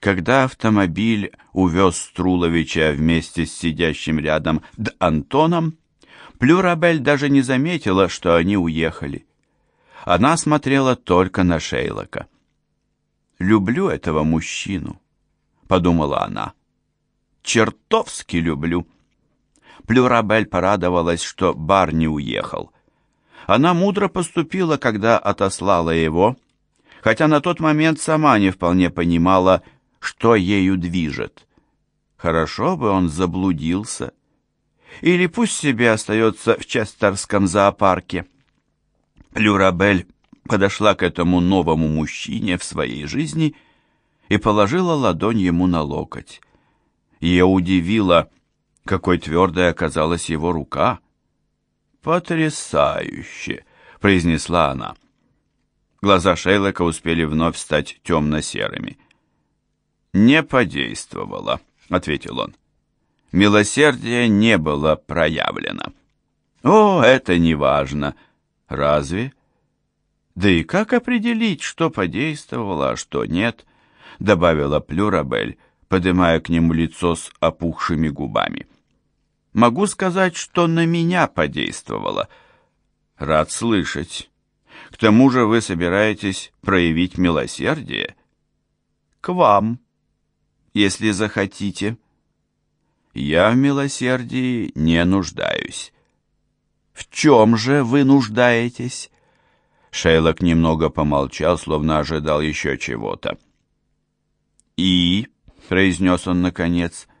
Когда автомобиль увез Струловича вместе с сидящим рядом Д. Антоном, Плюрабель даже не заметила, что они уехали. Она смотрела только на Шейлока. «Люблю этого мужчину», — подумала она. «Чертовски люблю». Плюрабель порадовалась, что бар не уехал. Она мудро поступила, когда отослала его, хотя на тот момент сама не вполне понимала, что ею движет. Хорошо бы он заблудился. Или пусть себе остается в Честерском зоопарке. Плюрабель подошла к этому новому мужчине в своей жизни и положила ладонь ему на локоть. Ее удивило, какой твердой оказалась его рука. «Потрясающе!» — произнесла она. Глаза Шейлока успели вновь стать темно-серыми. «Не подействовало», — ответил он. «Милосердие не было проявлено». «О, это не важно». «Разве?» «Да и как определить, что подействовало, а что нет?» — добавила Плюрабель, поднимая к нему лицо с опухшими губами. «Могу сказать, что на меня подействовало». «Рад слышать. К тому же вы собираетесь проявить милосердие?» «К вам», если захотите. Я в милосердии не нуждаюсь. В чем же вы нуждаетесь? Шейлок немного помолчал, словно ожидал еще чего-то. «И», — произнес он наконец, —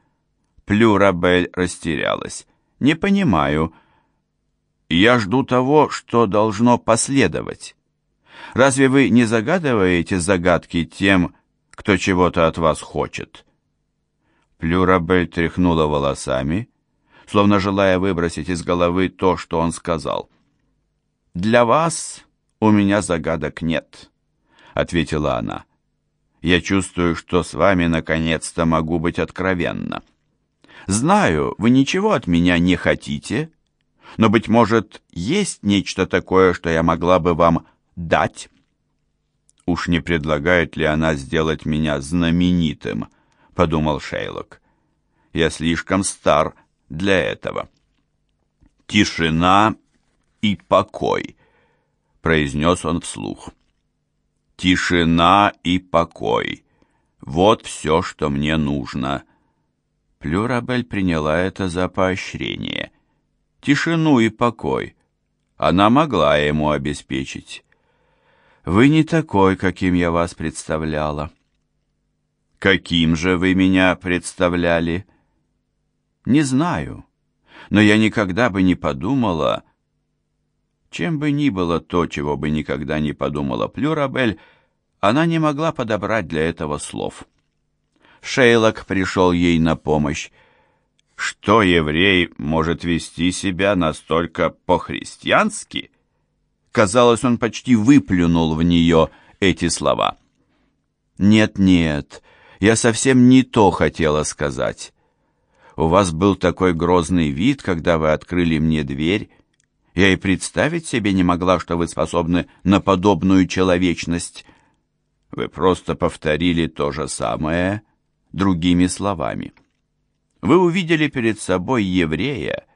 Плюрабель растерялась. «Не понимаю. Я жду того, что должно последовать. Разве вы не загадываете загадки тем, кто чего-то от вас хочет. Плюрабель тряхнула волосами, словно желая выбросить из головы то, что он сказал. «Для вас у меня загадок нет», — ответила она. «Я чувствую, что с вами наконец-то могу быть откровенна. Знаю, вы ничего от меня не хотите, но, быть может, есть нечто такое, что я могла бы вам дать». «Уж не предлагает ли она сделать меня знаменитым?» — подумал Шейлок. «Я слишком стар для этого». «Тишина и покой», — произнес он вслух. «Тишина и покой. Вот все, что мне нужно». Плюрабель приняла это за поощрение. Тишину и покой она могла ему обеспечить. Вы не такой, каким я вас представляла. Каким же вы меня представляли? Не знаю, но я никогда бы не подумала... Чем бы ни было то, чего бы никогда не подумала Плюрабель, она не могла подобрать для этого слов. Шейлок пришел ей на помощь. Что еврей может вести себя настолько по-христиански? Казалось, он почти выплюнул в нее эти слова. «Нет-нет, я совсем не то хотела сказать. У вас был такой грозный вид, когда вы открыли мне дверь. Я и представить себе не могла, что вы способны на подобную человечность. Вы просто повторили то же самое другими словами. Вы увидели перед собой еврея,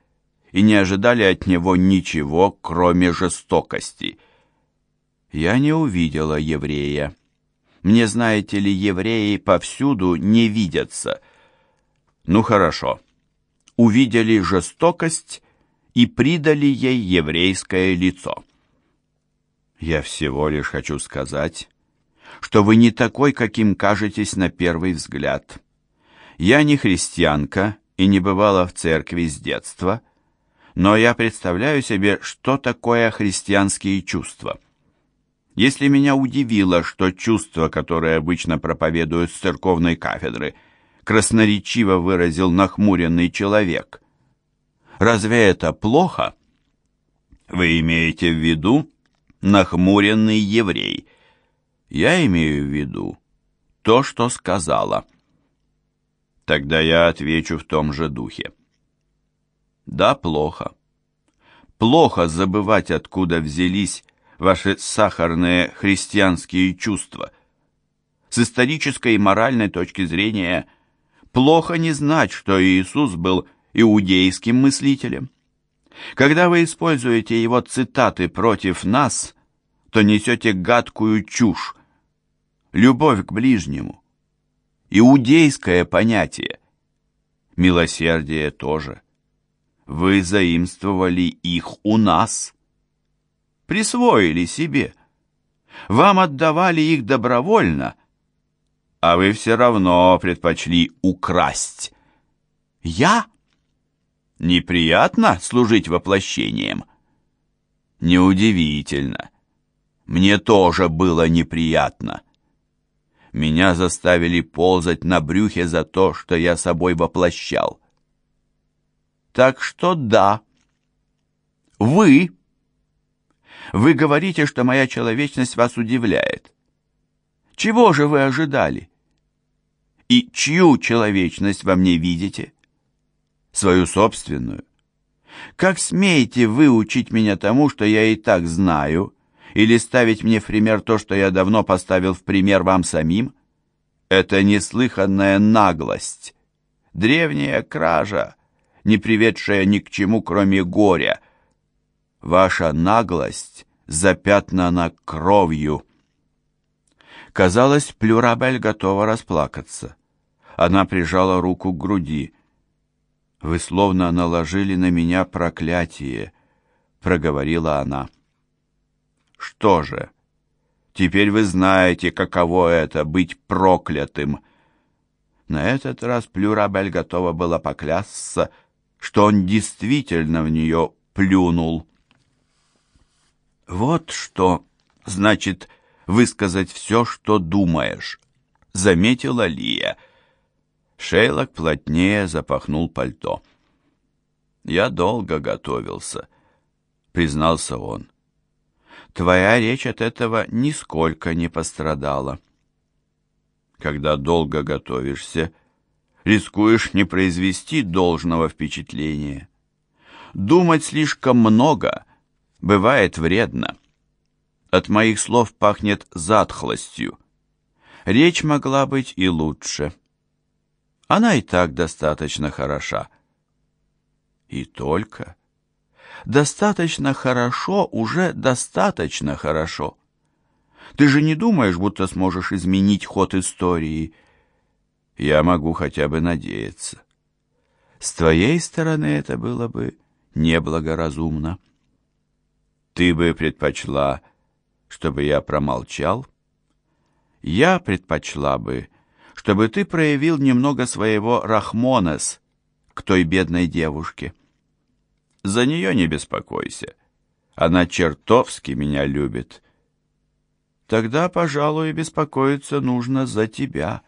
и не ожидали от него ничего, кроме жестокости. Я не увидела еврея. Мне, знаете ли, евреи повсюду не видятся. Ну хорошо. Увидели жестокость и придали ей еврейское лицо. Я всего лишь хочу сказать, что вы не такой, каким кажетесь на первый взгляд. Я не христианка и не бывала в церкви с детства, — но я представляю себе, что такое христианские чувства. Если меня удивило, что чувства, которые обычно проповедуют с церковной кафедры, красноречиво выразил нахмуренный человек, разве это плохо? Вы имеете в виду нахмуренный еврей? Я имею в виду то, что сказала. Тогда я отвечу в том же духе. Да, плохо. Плохо забывать, откуда взялись ваши сахарные христианские чувства. С исторической и моральной точки зрения плохо не знать, что Иисус был иудейским мыслителем. Когда вы используете его цитаты против нас, то несете гадкую чушь. Любовь к ближнему. Иудейское понятие. Милосердие тоже. Вы заимствовали их у нас. Присвоили себе. Вам отдавали их добровольно, а вы все равно предпочли украсть. Я? Неприятно служить воплощением? Неудивительно. Мне тоже было неприятно. Меня заставили ползать на брюхе за то, что я собой воплощал. Так что да, вы... Вы говорите, что моя человечность вас удивляет. Чего же вы ожидали? И чью человечность во мне видите? Свою собственную. Как смеете вы учить меня тому, что я и так знаю, или ставить мне в пример то, что я давно поставил в пример вам самим? Это неслыханная наглость, древняя кража, не приведшая ни к чему, кроме горя. Ваша наглость запятнана кровью. Казалось, Плюрабель готова расплакаться. Она прижала руку к груди. «Вы словно наложили на меня проклятие», — проговорила она. Что же, теперь вы знаете, каково это — быть проклятым. На этот раз Плюрабель готова была поклясться, что он действительно в нее плюнул. «Вот что значит высказать все, что думаешь», — заметила Лия. Шейлок плотнее запахнул пальто. «Я долго готовился», — признался он твоя речь от этого нисколько не пострадала. Когда долго готовишься, рискуешь не произвести должного впечатления. Думать слишком много бывает вредно. От моих слов пахнет затхлостью. Речь могла быть и лучше. Она и так достаточно хороша. И только достаточно хорошо уже достаточно хорошо. Ты же не думаешь, будто сможешь изменить ход истории? Я могу хотя бы надеяться. С твоей стороны это было бы неблагоразумно. Ты бы предпочла, чтобы я промолчал? Я предпочла бы, чтобы ты проявил немного своего Рахмонес к той бедной девушке. За нее не беспокойся. Она чертовски меня любит. Тогда, пожалуй, беспокоиться нужно за тебя.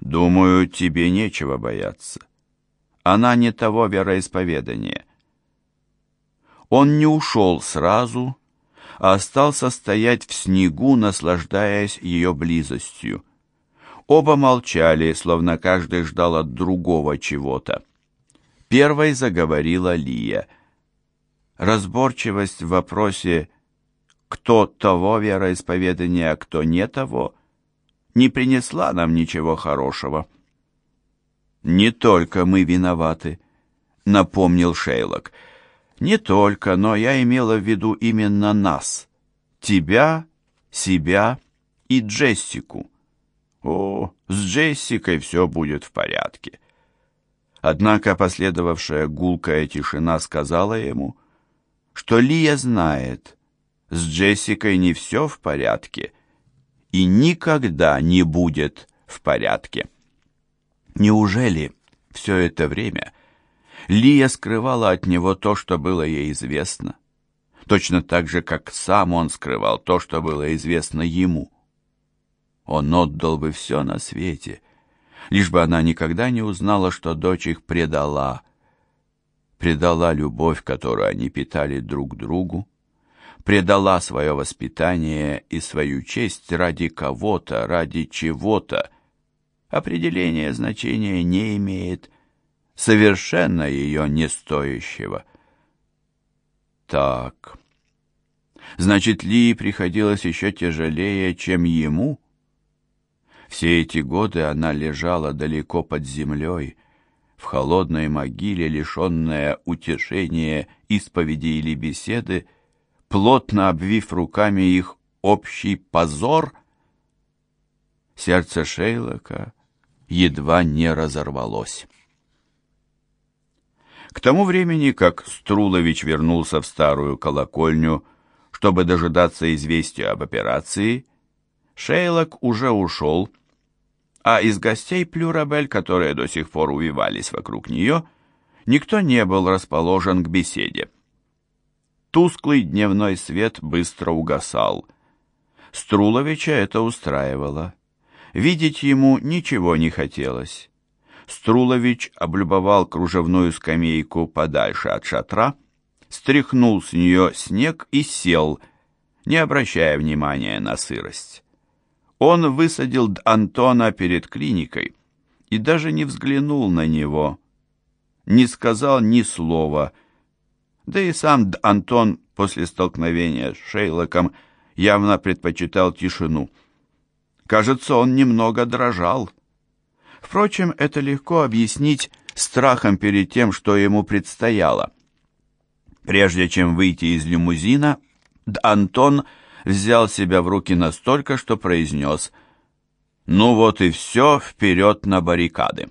Думаю, тебе нечего бояться. Она не того вероисповедания. Он не ушел сразу, а остался стоять в снегу, наслаждаясь ее близостью. Оба молчали, словно каждый ждал от другого чего-то. Первой заговорила Лия. Разборчивость в вопросе «кто того вероисповедания, а кто не того» не принесла нам ничего хорошего. «Не только мы виноваты», — напомнил Шейлок. «Не только, но я имела в виду именно нас. Тебя, себя и Джессику. О, с Джессикой все будет в порядке». Однако последовавшая гулкая тишина сказала ему, что Лия знает, с Джессикой не все в порядке и никогда не будет в порядке. Неужели все это время Лия скрывала от него то, что было ей известно, точно так же, как сам он скрывал то, что было известно ему? Он отдал бы все на свете — лишь бы она никогда не узнала, что дочь их предала. Предала любовь, которую они питали друг другу, предала свое воспитание и свою честь ради кого-то, ради чего-то. Определение значения не имеет, совершенно ее не стоящего. Так, значит, Ли приходилось еще тяжелее, чем ему — Все эти годы она лежала далеко под землей, в холодной могиле, лишенная утешения, исповеди или беседы, плотно обвив руками их общий позор, сердце Шейлока едва не разорвалось. К тому времени, как Струлович вернулся в старую колокольню, чтобы дожидаться известия об операции, Шейлок уже ушел, а из гостей Плюрабель, которые до сих пор увивались вокруг нее, никто не был расположен к беседе. Тусклый дневной свет быстро угасал. Струловича это устраивало. Видеть ему ничего не хотелось. Струлович облюбовал кружевную скамейку подальше от шатра, стряхнул с нее снег и сел, не обращая внимания на сырость. Он высадил Антона перед клиникой и даже не взглянул на него, не сказал ни слова, да и сам Антон после столкновения с Шейлоком явно предпочитал тишину. Кажется, он немного дрожал. Впрочем, это легко объяснить страхом перед тем, что ему предстояло. Прежде чем выйти из лимузина, Антон взял себя в руки настолько, что произнес «Ну вот и все, вперед на баррикады».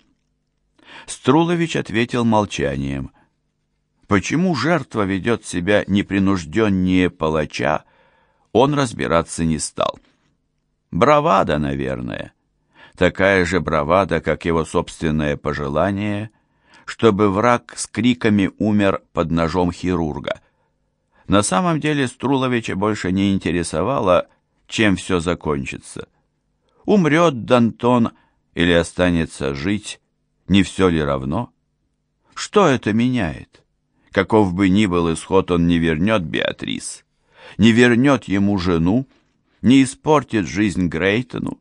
Струлович ответил молчанием. Почему жертва ведет себя непринужденнее палача, он разбираться не стал. Бравада, наверное такая же бравада, как его собственное пожелание, чтобы враг с криками умер под ножом хирурга. На самом деле Струловича больше не интересовало, чем все закончится. Умрет Дантон или останется жить, не все ли равно? Что это меняет? Каков бы ни был исход, он не вернет Беатрис, не вернет ему жену, не испортит жизнь Грейтону,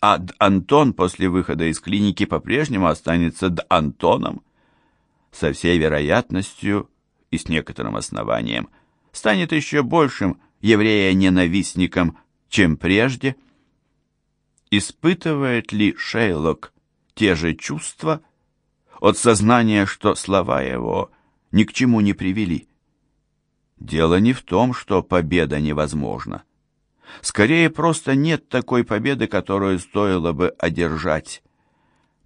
а Д. Антон после выхода из клиники по-прежнему останется Д. Антоном. Со всей вероятностью и с некоторым основанием станет еще большим еврея-ненавистником, чем прежде. Испытывает ли Шейлок те же чувства от сознания, что слова его ни к чему не привели? Дело не в том, что победа невозможна. Скорее, просто нет такой победы, которую стоило бы одержать.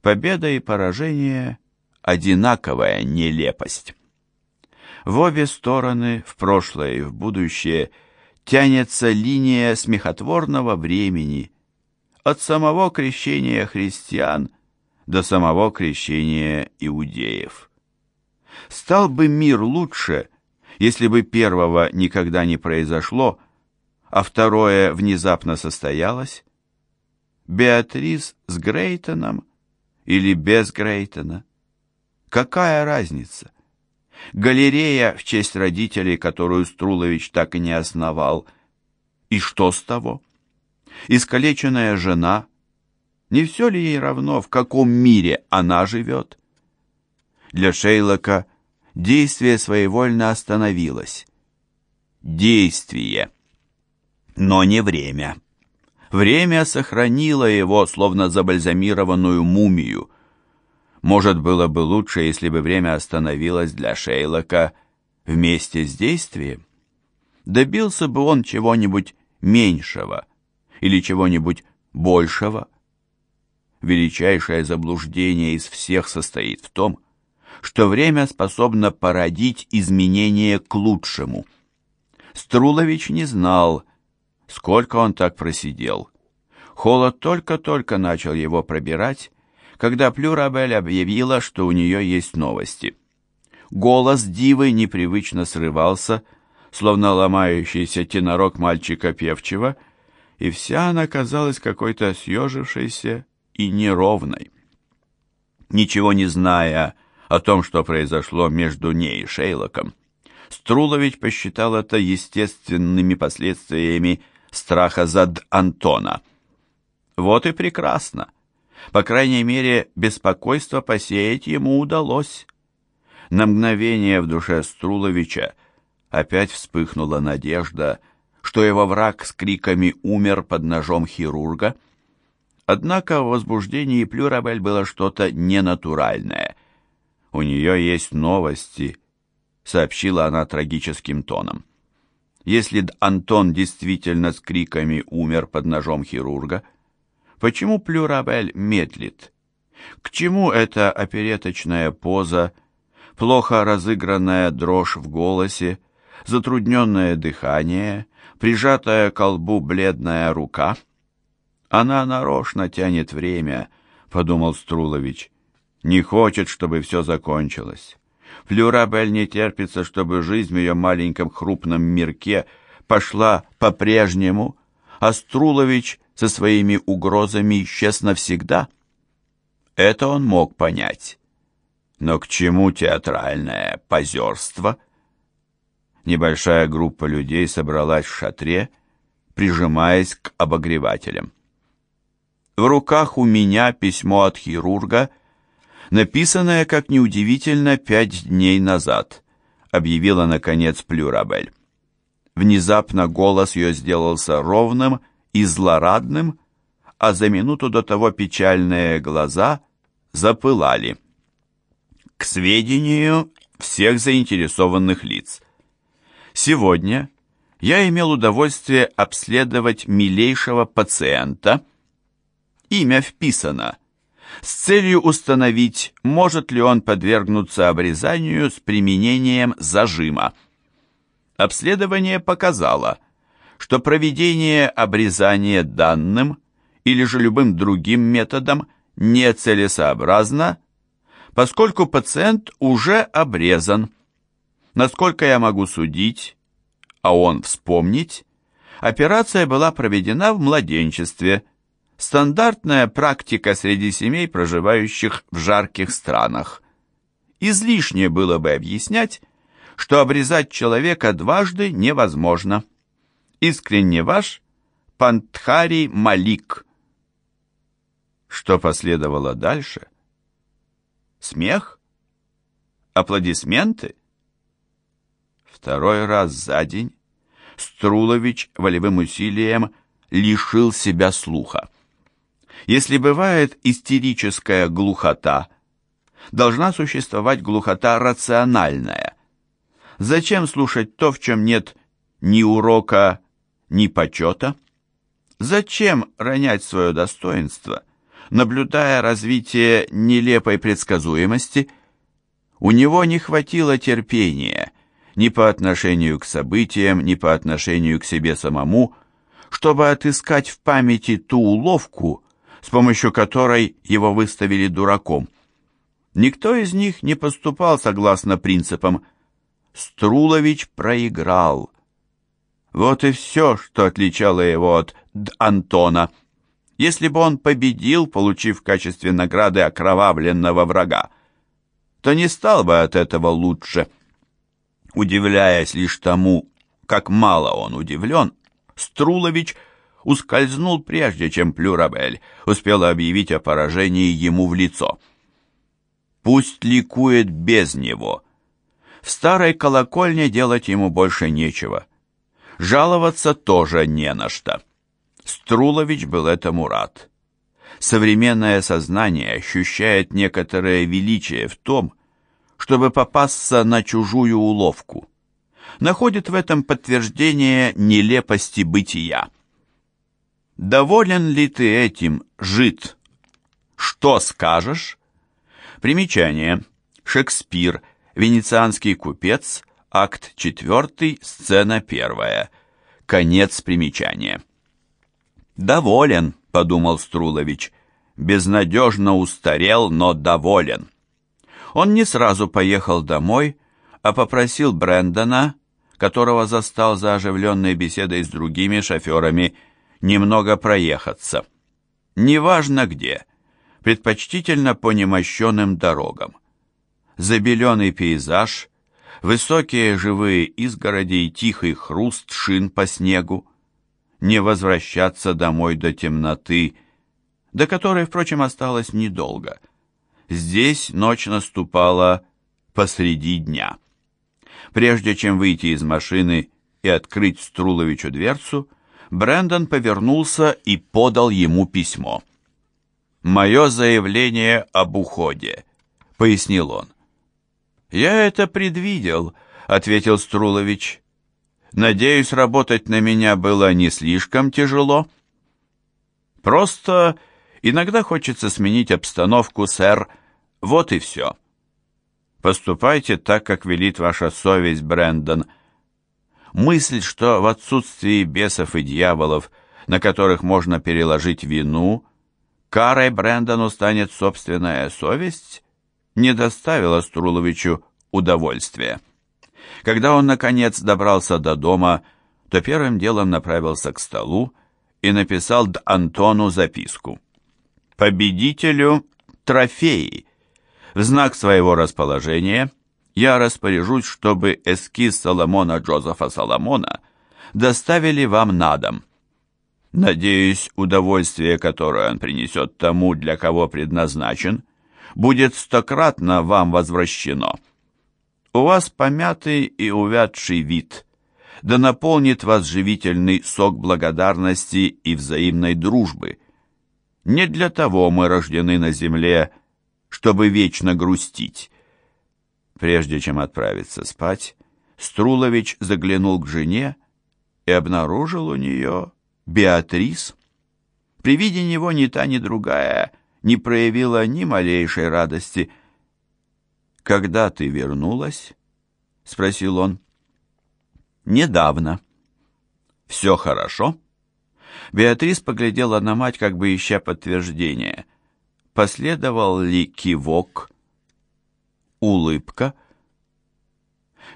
Победа и поражение – одинаковая нелепость. В обе стороны, в прошлое и в будущее, тянется линия смехотворного времени, от самого крещения христиан до самого крещения иудеев. Стал бы мир лучше, если бы первого никогда не произошло, а второе внезапно состоялось? Беатрис с Грейтоном или без Грейтона? Какая разница? Галерея в честь родителей, которую Струлович так и не основал. И что с того? Искалеченная жена. Не все ли ей равно, в каком мире она живет? Для Шейлока действие своевольно остановилось. Действие но не время. Время сохранило его, словно забальзамированную мумию. Может, было бы лучше, если бы время остановилось для Шейлока вместе с действием? Добился бы он чего-нибудь меньшего или чего-нибудь большего? Величайшее заблуждение из всех состоит в том, что время способно породить изменения к лучшему. Струлович не знал, Сколько он так просидел? Холод только-только начал его пробирать, когда Плюрабель объявила, что у нее есть новости. Голос дивы непривычно срывался, словно ломающийся тенорок мальчика певчего, и вся она казалась какой-то съежившейся и неровной. Ничего не зная о том, что произошло между ней и Шейлоком, Струлович посчитал это естественными последствиями страха за. Антона. Вот и прекрасно. По крайней мере, беспокойство посеять ему удалось. На мгновение в душе Струловича опять вспыхнула надежда, что его враг с криками умер под ножом хирурга, Однако в возбуждении Плюрабель было что-то ненатуральное. «У нее есть новости», — сообщила она трагическим тоном. «Если Антон действительно с криками умер под ножом хирурга, почему Плюрабель медлит? К чему эта опереточная поза, плохо разыгранная дрожь в голосе, затрудненное дыхание, прижатая к колбу бледная рука — она нарочно тянет время, подумал Струлович. Не хочет, чтобы все закончилось. Флюрабель не терпится, чтобы жизнь в ее маленьком хрупном мирке пошла по-прежнему, а Струлович со своими угрозами исчез навсегда. Это он мог понять. Но к чему театральное позерство? Небольшая группа людей собралась в шатре, прижимаясь к обогревателям. В руках у меня письмо от хирурга, написанное, как неудивительно, пять дней назад, объявила, наконец, Плюрабель. Внезапно голос ее сделался ровным и злорадным, а за минуту до того печальные глаза запылали. К сведению всех заинтересованных лиц. Сегодня я имел удовольствие обследовать милейшего пациента – имя вписано, с целью установить, может ли он подвергнуться обрезанию с применением зажима. Обследование показало, что проведение обрезания данным или же любым другим методом нецелесообразно, поскольку пациент уже обрезан. Насколько я могу судить, а он вспомнить, операция была проведена в младенчестве – Стандартная практика среди семей, проживающих в жарких странах. Излишне было бы объяснять, что обрезать человека дважды невозможно. Искренне ваш Пантхари Малик. Что последовало дальше? Смех? Аплодисменты? Второй раз за день Струлович волевым усилием лишил себя слуха. Если бывает истерическая глухота, должна существовать глухота рациональная. Зачем слушать то, в чем нет ни урока, ни почета? Зачем ронять свое достоинство, наблюдая развитие нелепой предсказуемости? У него не хватило терпения ни по отношению к событиям, ни по отношению к себе самому, чтобы отыскать в памяти ту уловку, с помощью которой его выставили дураком. Никто из них не поступал согласно принципам. Струлович проиграл. Вот и все, что отличало его от Д. Антона. Если бы он победил, получив в качестве награды окровавленного врага, то не стал бы от этого лучше. Удивляясь лишь тому, как мало он удивлен, Струлович – ускользнул прежде, чем Плюрабель успела объявить о поражении ему в лицо. Пусть ликует без него. В старой колокольне делать ему больше нечего. Жаловаться тоже не на что. Струлович был этому рад. Современное сознание ощущает некоторое величие в том, чтобы попасться на чужую уловку. Находит в этом подтверждение нелепости бытия. Доволен ли ты этим, жид? Что скажешь? Примечание. Шекспир. Венецианский купец. Акт 4, сцена 1. Конец примечания. «Доволен», — подумал Струлович. «Безнадежно устарел, но доволен». Он не сразу поехал домой, а попросил Брэндона, которого застал за оживленной беседой с другими шоферами, немного проехаться. Неважно где, предпочтительно по немощенным дорогам. Забеленный пейзаж, высокие живые изгороди и тихий хруст шин по снегу. Не возвращаться домой до темноты, до которой, впрочем, осталось недолго. Здесь ночь наступала посреди дня. Прежде чем выйти из машины и открыть Струловичу дверцу, Брэндон повернулся и подал ему письмо. «Мое заявление об уходе», — пояснил он. «Я это предвидел», — ответил Струлович. «Надеюсь, работать на меня было не слишком тяжело». «Просто иногда хочется сменить обстановку, сэр. Вот и все». «Поступайте так, как велит ваша совесть, Брэндон». Мысль, что в отсутствии бесов и дьяволов, на которых можно переложить вину, карой Брэндону станет собственная совесть, не доставила Струловичу удовольствия. Когда он, наконец, добрался до дома, то первым делом направился к столу и написал Д. Антону записку. «Победителю трофеи. В знак своего расположения я распоряжусь, чтобы эскиз Соломона Джозефа Соломона доставили вам на дом. Надеюсь, удовольствие, которое он принесет тому, для кого предназначен, будет стократно вам возвращено. У вас помятый и увядший вид, да наполнит вас живительный сок благодарности и взаимной дружбы. Не для того мы рождены на земле, чтобы вечно грустить. Прежде чем отправиться спать, Струлович заглянул к жене и обнаружил у нее Беатрис. При виде него ни та, ни другая не проявила ни малейшей радости – «Когда ты вернулась?» — спросил он. «Недавно». «Все хорошо?» Беатрис поглядела на мать, как бы ища подтверждения. Последовал ли кивок? Улыбка?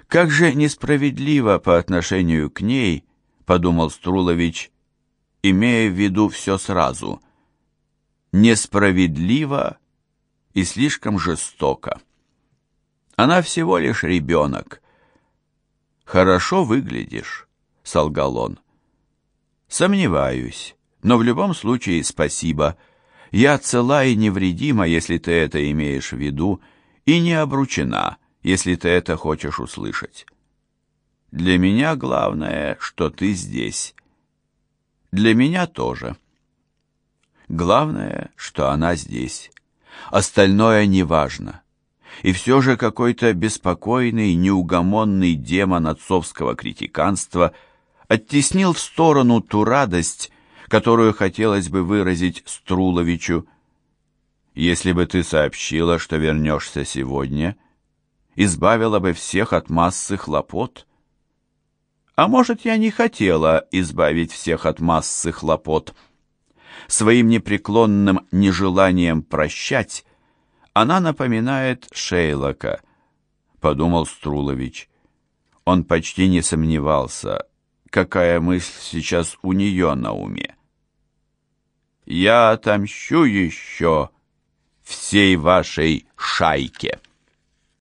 «Как же несправедливо по отношению к ней», — подумал Струлович, имея в виду все сразу. «Несправедливо и слишком жестоко». Она всего лишь ребенок. «Хорошо выглядишь», — солгал он. «Сомневаюсь, но в любом случае спасибо. Я цела и невредима, если ты это имеешь в виду, и не обручена, если ты это хочешь услышать. Для меня главное, что ты здесь. Для меня тоже. Главное, что она здесь. Остальное неважно и все же какой-то беспокойный, неугомонный демон отцовского критиканства оттеснил в сторону ту радость, которую хотелось бы выразить Струловичу. «Если бы ты сообщила, что вернешься сегодня, избавила бы всех от массы хлопот». А может, я не хотела избавить всех от массы хлопот. Своим непреклонным нежеланием прощать она напоминает Шейлока, подумал Струлович. Он почти не сомневался, какая мысль сейчас у нее на уме. «Я отомщу еще всей вашей шайке».